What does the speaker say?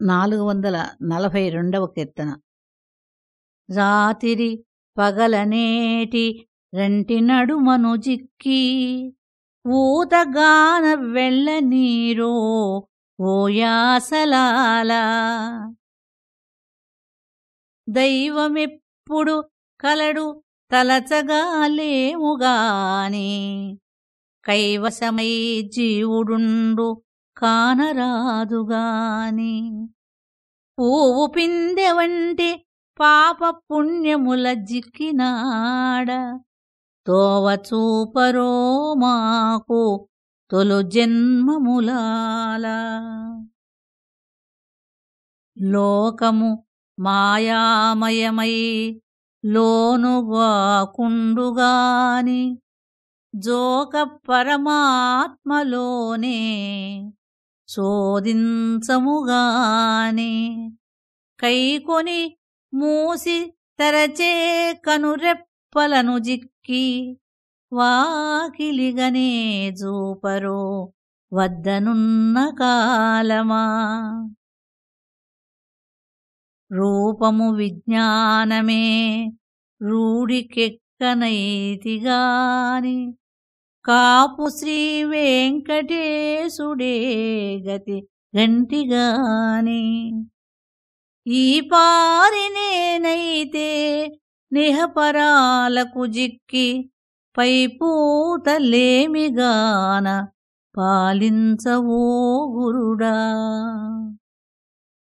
నాలుగు వందల నలభై రెండవ కీర్తన. రాతిరి పగలనేటి రెంటి నడుమను జిక్కి ఊతగాన వెళ్ళ నీరో ఓయాసలాల దైవమెప్పుడు కలడు తలచగాలేముగాని కైవసమై జీవుడుండు కానరాదుగాని. పువ్వు పిందె వంటి పాప పుణ్యముల జిక్కినాడ. తోవ చూపరో మాకు తొలు జన్మములాల. లోకము మాయామయమై లోనుగాకుండుగాని జోక పరమాత్మలోనే శోధించముగానే. కైకొని మూసి తెరచే కనురెప్పలను జిక్కి వాకిలిగనే జూపరో వద్దనున్న కాలమా. రూపము విజ్ఞానమే రూఢికెక్కనైతిగాని కాపు శ్రీ వెంకటేశుడే గతి గంటిగాని ఈ పారినేనైతే నిహపరాలకు జిక్కి పైపూతలేమిగాన పాలించవో గురుడా.